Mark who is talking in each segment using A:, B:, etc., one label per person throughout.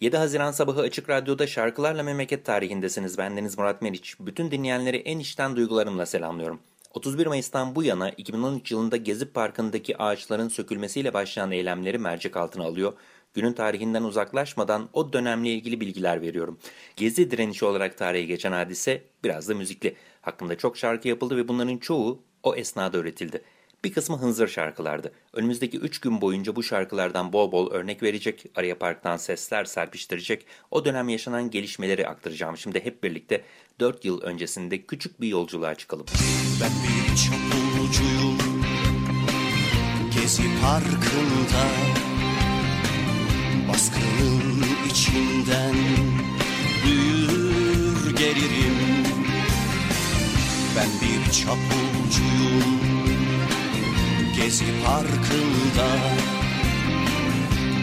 A: 7 Haziran sabahı Açık Radyo'da Şarkılarla Memleket tarihindesiniz. Bendeniz Murat Meriç. Bütün dinleyenleri en içten duygularımla selamlıyorum. 31 Mayıs'tan bu yana 2013 yılında Gezi Parkı'ndaki ağaçların sökülmesiyle başlayan eylemleri mercek altına alıyor. Günün tarihinden uzaklaşmadan o dönemle ilgili bilgiler veriyorum. Gezi direnişi olarak tarihe geçen hadise biraz da müzikli. Hakkında çok şarkı yapıldı ve bunların çoğu o esnada üretildi. Bir kısmı hınzır şarkılardı. Önümüzdeki 3 gün boyunca bu şarkılardan bol bol örnek verecek, araya parktan sesler serpiştirecek, o dönem yaşanan gelişmeleri aktaracağım. Şimdi hep birlikte 4 yıl öncesinde küçük bir yolculuğa çıkalım.
B: Ben bir çapulcuyum Gezi parkında Baskının içinden büyür gelirim Ben bir çapulcuyum Gezi parkında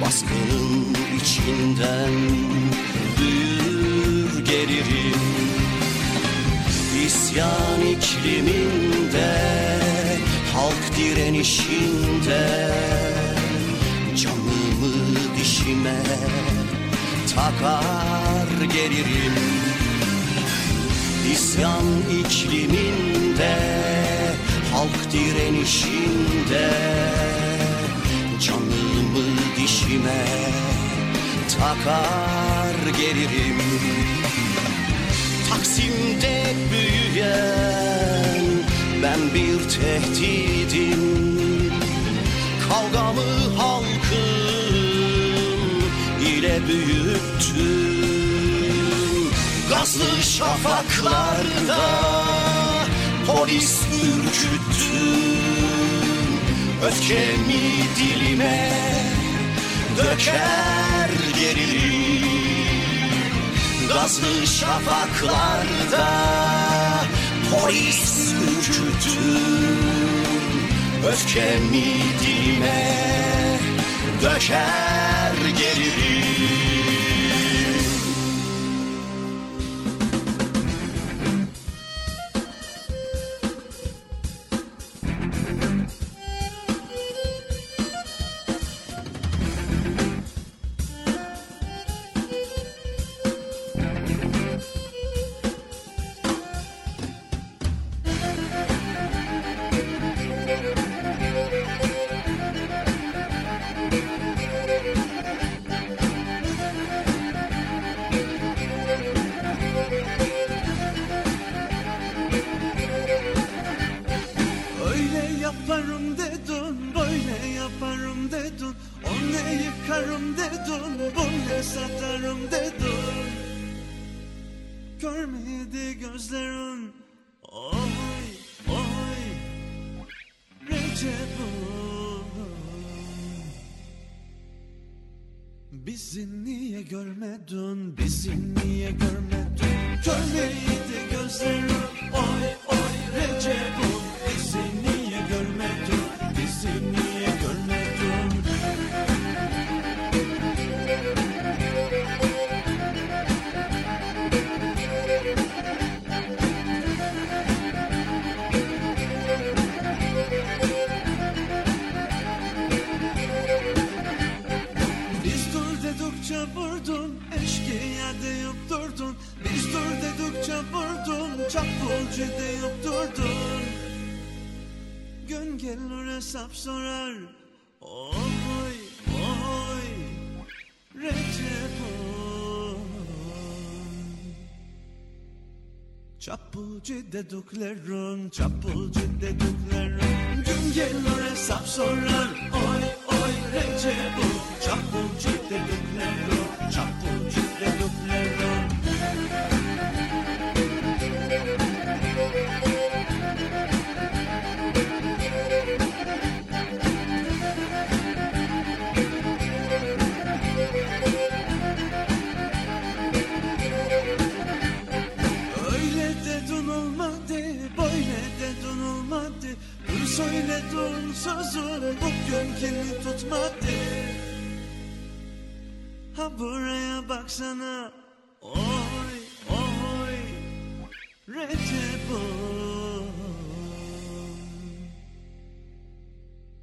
B: Baskının içinden büyür gelirim İsyan ikliminde Halk direnişinde Canımı dişime Takar gelirim İsyan ikliminde Halk direnişinde Canımı dişime Takar gelirim. Taksim'de büyüyen ben bir tehdidim. Kavgamı halkım ile büyüttüm. Gazlı şafaklarda polis ürküttüm Öfkemi dilime döker gerilim Gazlı şafaklarda polis ürküttüm Öfkemi dilime döker
C: Görmedi gözlerin Oy, oy. Recep'im Bizi niye görmedin, bizi niye görmedin? Görmeydi gözlerim Oy, oy dur dedikçe vurdun, çapulcu deyip durdun Gün gelir hesap sorar Oy, oy, Recep'im Çapulcu dediklerin, çapulcu dediklerin Gün gelir hesap sorar Oy, oy, Recep'im Çapulcu dediklerin, çapulcu dediklerin sözün bugün kimi tutmadı Ha buraya baksana. Oy oy Recep'im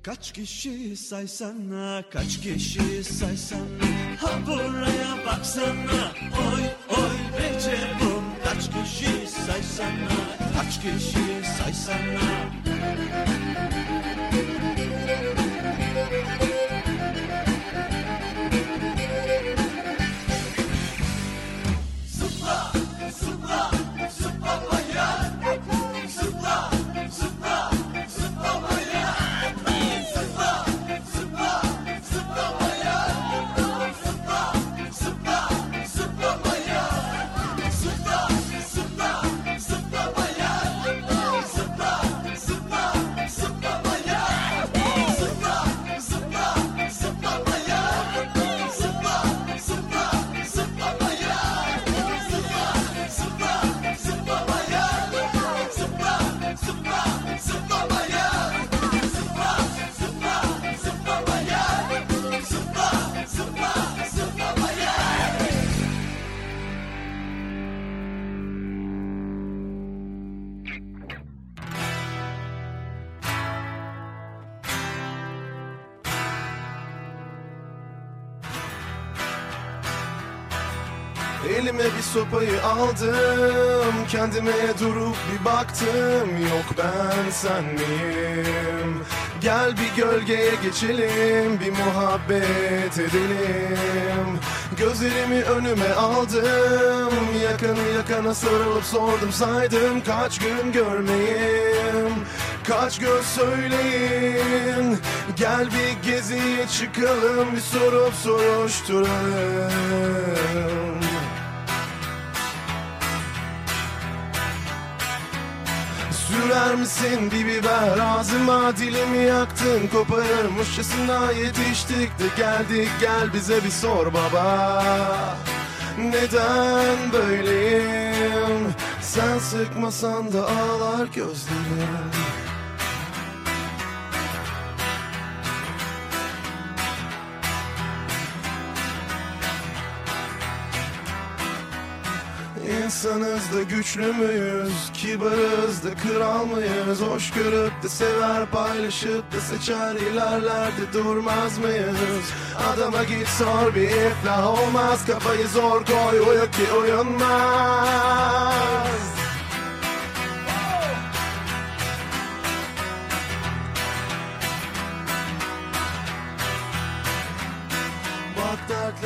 C: Kaç kişi saysana, kaç kişi saysana Ha buraya baksana, oy oy Recep'im Kaç kişi saysana, kaç kişi saysana
D: Elime bir sopayı aldım. Kendime durup bir baktım Yok ben sen miyim? Gel bir gölgeye geçelim Bir muhabbet edelim. Gözlerimi önüme aldım Yakın yakana sarılıp sordum saydım Kaç gün görmeyim Kaç göz söyleyin Gel bir geziye çıkalım Bir sorup soruşturalım Sürer misin? Bir biber ağzıma dilimi yaktın. Koparırmışçasına yetiştik de geldik. Gel bize bir sor baba. Neden böyleyim? Sen sıkmasan da ağlar gözlerim İnsanız da güçlü müyüz? Kibarız da kral mıyız? Hoş görüp de sever paylaşıp da seçer ilerlerde durmaz mıyız? Adama git sor bir iflah olmaz Kafayı zor koy uyu ki uyunmaz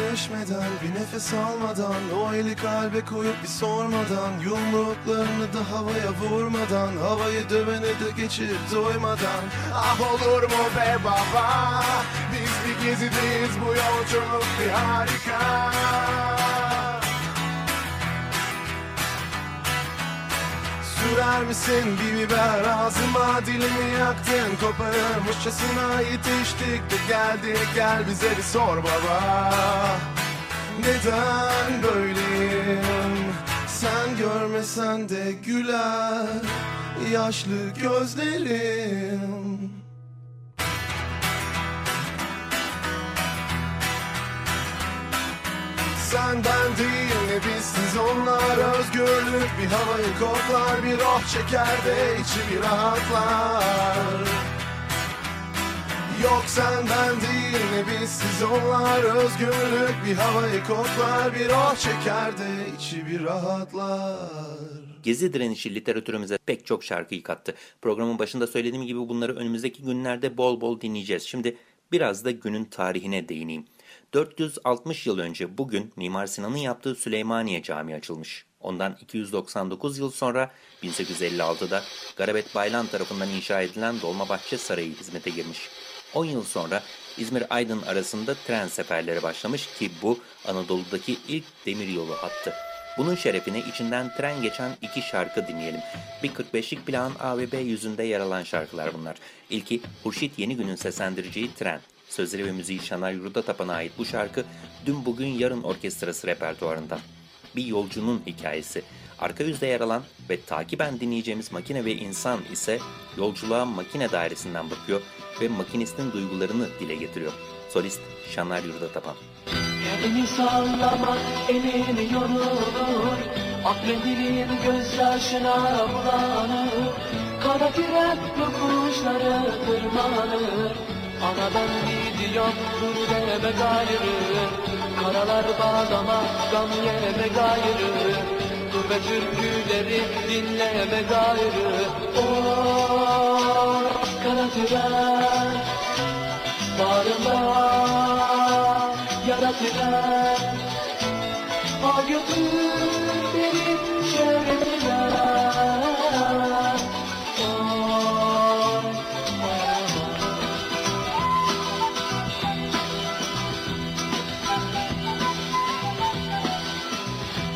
D: dertleşmeden bir nefes almadan O eli kalbe koyup bir sormadan Yumruklarını da havaya vurmadan Havayı döveni de geçip doymadan. Ah olur mu be baba? Biz bir gezideyiz bu yolculuk bir harika. Sürer misin bir biber ağzıma? Dilimi yaktın Koparırmışçasına yetiştik. De geldik gel bize bir sor baba Neden böyleyim sen görmesen de güler yaşlı gözlerim. Sen ben değil ne bizsiz onlar Özgürlük. Bir havayı koklar Bir oh çeker de içi bir rahatlar Yok sen değil ne bizsiz onlar Özgürlük bir havayı koklar Bir oh çeker de içi bir rahatlar
A: Gezi direnişi literatürümüze pek çok şarkıyı kattı. Programın başında söylediğim gibi bunları önümüzdeki günlerde bol bol dinleyeceğiz. Şimdi biraz da günün tarihine değineyim. 460 yıl önce bugün Mimar Sinan'ın yaptığı Süleymaniye Camii açılmış. Ondan 299 yıl sonra 1856'da Garabet Baylan tarafından inşa edilen Dolmabahçe Sarayı hizmete girmiş. 10 yıl sonra İzmir-Aydın arasında tren seferleri başlamış ki bu Anadolu'daki ilk demiryolu hattı. Bunun şerefine içinden tren geçen iki şarkı dinleyelim. Bir 45'lik plan A ve B yüzünde yer alan şarkılar bunlar. İlki Hurşit Yenigün'ün seslendireceği Tren. Sözleri ve müziği Şanar Yurda Tapan'a ait bu şarkı dün bugün yarın orkestrası repertuarından. Bir yolcunun hikayesi. Arka yüzde yer alan ve takiben dinleyeceğimiz makine ve insan ise yolculuğa makine dairesinden bakıyor ve makinistin duygularını dile getiriyor. Solist Şanar Yurdatapan.
E: Elini sallamak elini yorulur. Akredilin gözyaşına bulanır. Kara tren yokuşları tırmanır. Anadan gidiyor dur deme gayrı. Karalar bağlama gam yeme gayrı. Dur ve türküleri dinleme gayrı. Oh kara tren Bağrıma yaratılan Al götür beni şerefine Oy, oy.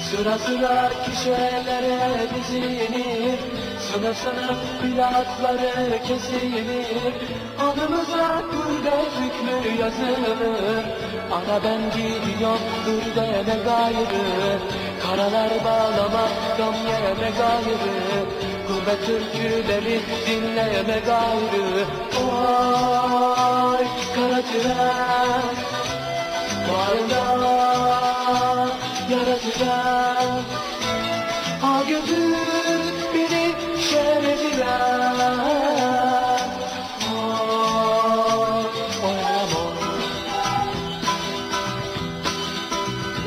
E: Sıra sıra kişilere dizilir Sınıf sınıf plakları kesilir Adımıza gurbet hükmü yazılır. Ana ben gidiyorum dur deme gayrı Karalar bağlama gam yeme gayrı Gurbet türküleri dinleme gayrı. Oy kara tren Bağrında yaratacağım Al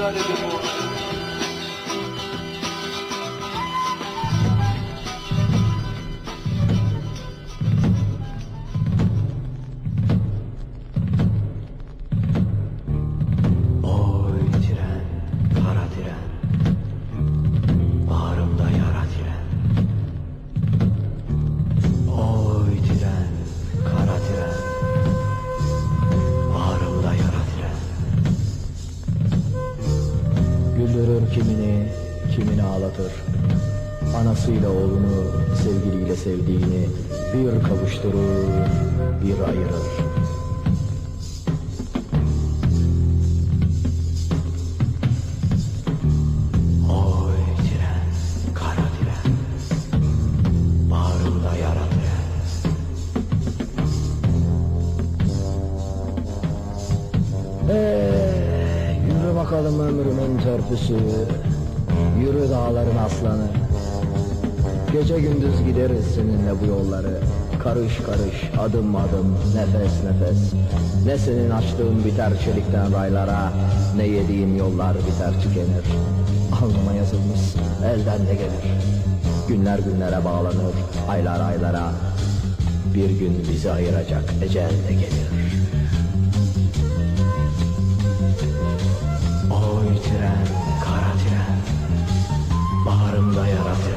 F: glória de Deus. Yara tren Ee, yürü bakalım ömrümün törpüsü Yürü dağların aslanı. Gece gündüz gideriz seninle bu yolları Karış karış adım adım nefes nefes. Ne senin açtığın biter çelikten raylara Ne yediğim yollar biter tükenir. Alnıma yazılmış elden de gelir. Günler günlere bağlanır aylar aylara. Bir gün bizi ayıracak ecel de gelir. Oy tren kara tren Bağrımda yara tren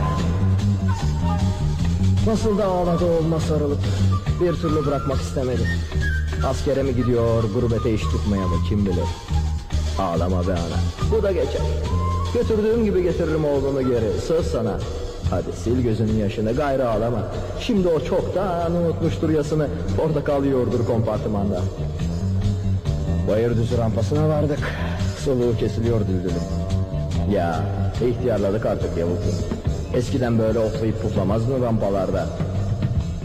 F: Nasıl da ağladı olma sarılıp Bir türlü bırakmak istemedi. Askere mi gidiyor gurbete iş tutmaya mı? Kim bilir? Ağlama be ana. Bu da geçer. Götürdüğüm gibi getiririm oğlunu geri. Söz sana. Hadi sil gözünün yaşını gayrı ağlama. Şimdi o çoktan unutmuştur yasını. Orada kalıyordur kompartımanda. Bayırdüzü rampasına vardık. Soluğu kesiliyor düldülüm Ya ihtiyarladık artık yavuklu Eskiden böyle oflayıp puflamaz mı rampalarda.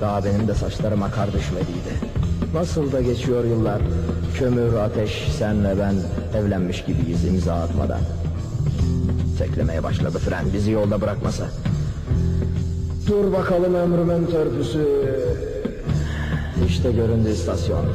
F: Daha benim de saçlarıma kar düşmediydi. Nasıl da geçiyor yıllar. Kömür, ateş, senle ben Evlenmiş gibiyiz imza atmadan. Teklemeye başladı fren bizi yolda bırakmasa. Dur bakalım ömrümün törpüsü. İşte göründü istasyon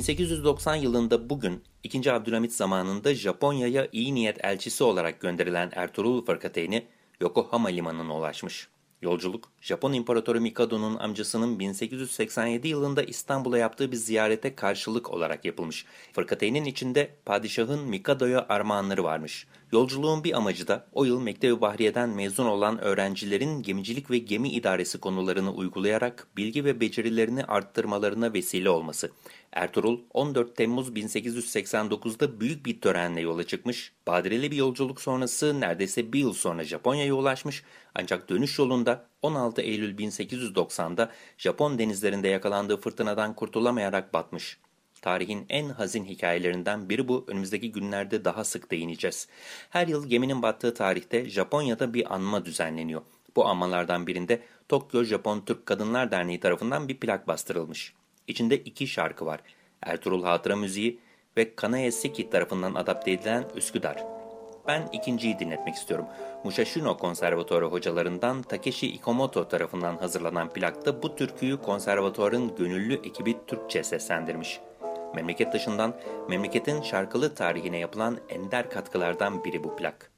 A: ...1890 yılında bugün 2. Abdülhamit zamanında Japonya'ya iyi niyet elçisi olarak gönderilen Ertuğrul Fırkateyni Yokohama limanına ulaşmış. Yolculuk, Japon İmparatoru Mikado'nun amcasının 1887 yılında İstanbul'a yaptığı bir ziyarete karşılık olarak yapılmış. Fırkateynin içinde padişahın Mikado'ya armağanları varmış. Yolculuğun bir amacı da o yıl Mektebi Bahriye'den mezun olan öğrencilerin gemicilik ve gemi idaresi konularını uygulayarak bilgi ve becerilerini arttırmalarına vesile olması. Ertuğrul 14 Temmuz 1889'da büyük bir törenle yola çıkmış, badireli bir yolculuk sonrası neredeyse bir yıl sonra Japonya'ya ulaşmış ancak dönüş yolunda 16 Eylül 1890'da Japon denizlerinde yakalandığı fırtınadan kurtulamayarak batmış. Tarihin en hazin hikayelerinden biri bu. Önümüzdeki günlerde daha sık değineceğiz. Her yıl geminin battığı tarihte Japonya'da bir anma düzenleniyor. Bu anmalardan birinde Tokyo Japon Türk Kadınlar Derneği tarafından bir plak bastırılmış. İçinde iki şarkı var. Ertuğrul Hatıra Müziği ve Kanae Seki tarafından adapte edilen Üsküdar. Ben ikinciyi dinletmek istiyorum. Mushashino Konservatuarı hocalarından Takeshi Ikomoto tarafından hazırlanan plakta bu türküyü konservatuarın gönüllü ekibi Türkçe seslendirmiş. Memleket dışından memleketin şarkılı tarihine yapılan ender katkılardan biri bu plak.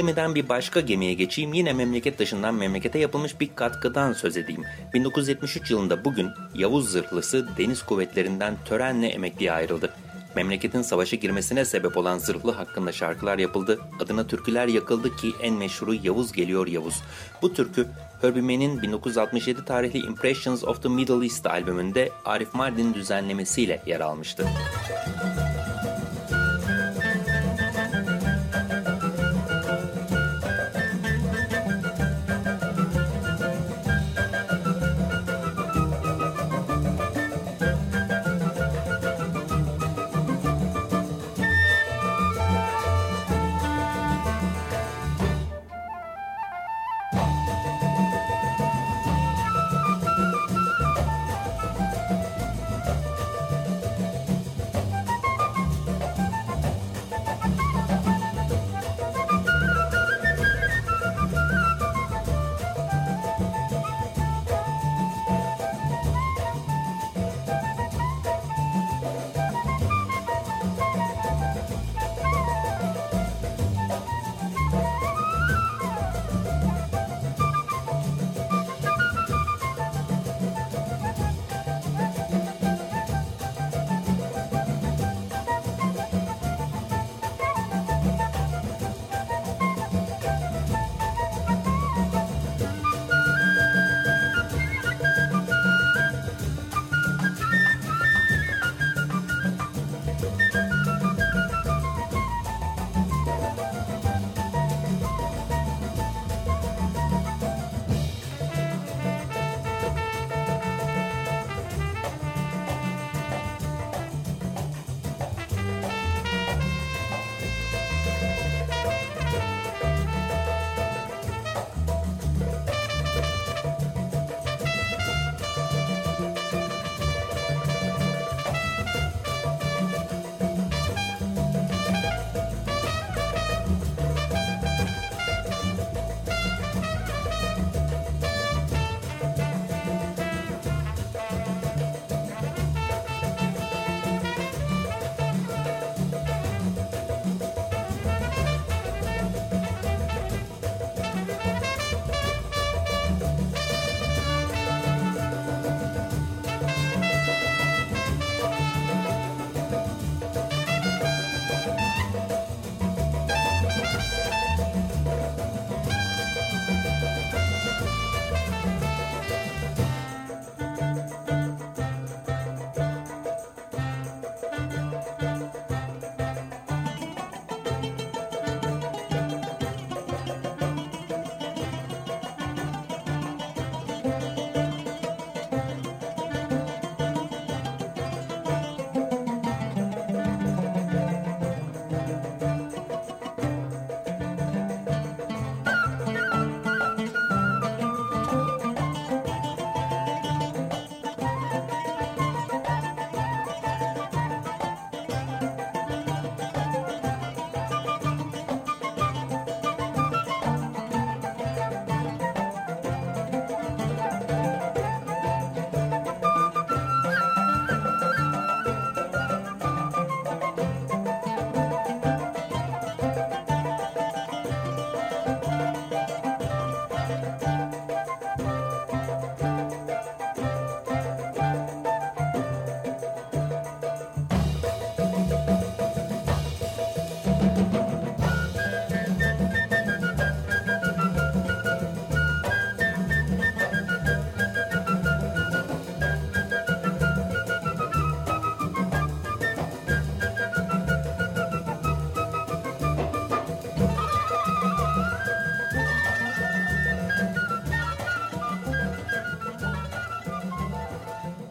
A: Gemiden bir başka gemiye geçeyim yine memleket dışından memlekete yapılmış bir katkıdan söz edeyim. 1973 yılında bugün Yavuz Zırhlısı deniz kuvvetlerinden törenle emekliye ayrıldı. Memleketin savaşa girmesine sebep olan zırhlı hakkında şarkılar yapıldı. Adına türküler yakıldı ki en meşhuru Yavuz Geliyor Yavuz. Bu türkü Herbie Mann'in 1967 tarihli Impressions of the Middle East albümünde Arif Mardin düzenlemesiyle yer almıştı.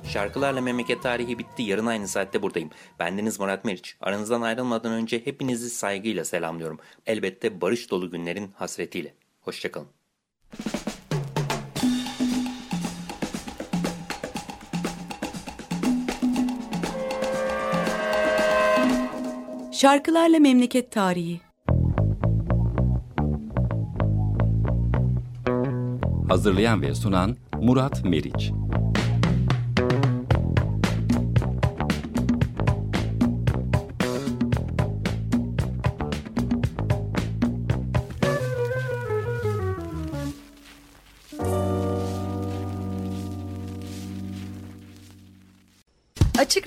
A: Şarkılarla Memleket Tarihi bitti. Yarın aynı saatte buradayım. Bendeniz Murat Meriç. Aranızdan ayrılmadan önce hepinizi saygıyla selamlıyorum. Elbette barış dolu günlerin hasretiyle. Hoşçakalın.
G: Şarkılarla Memleket Tarihi
H: Hazırlayan ve sunan Murat Meriç.